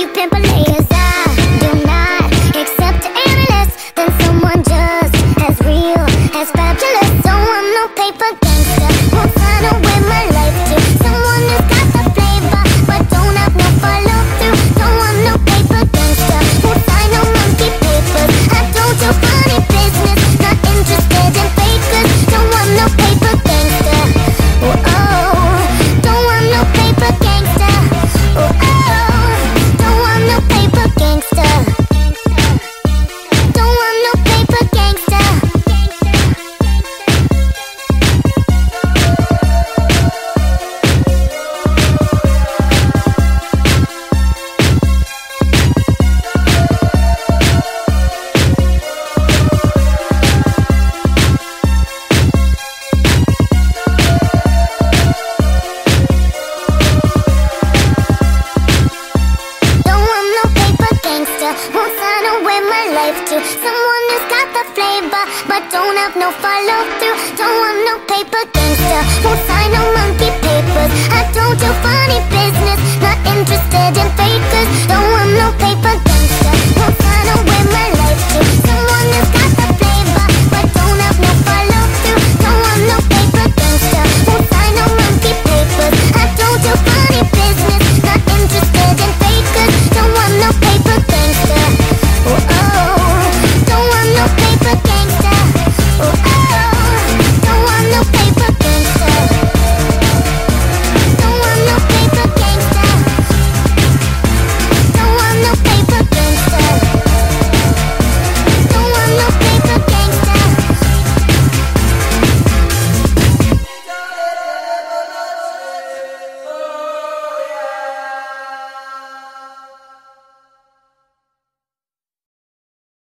you pimp Won't sign away my life to someone who's got the flavor, but don't have no follow through. Don't want no paper gangster. Won't sign no monkey papers. I don't do funny business.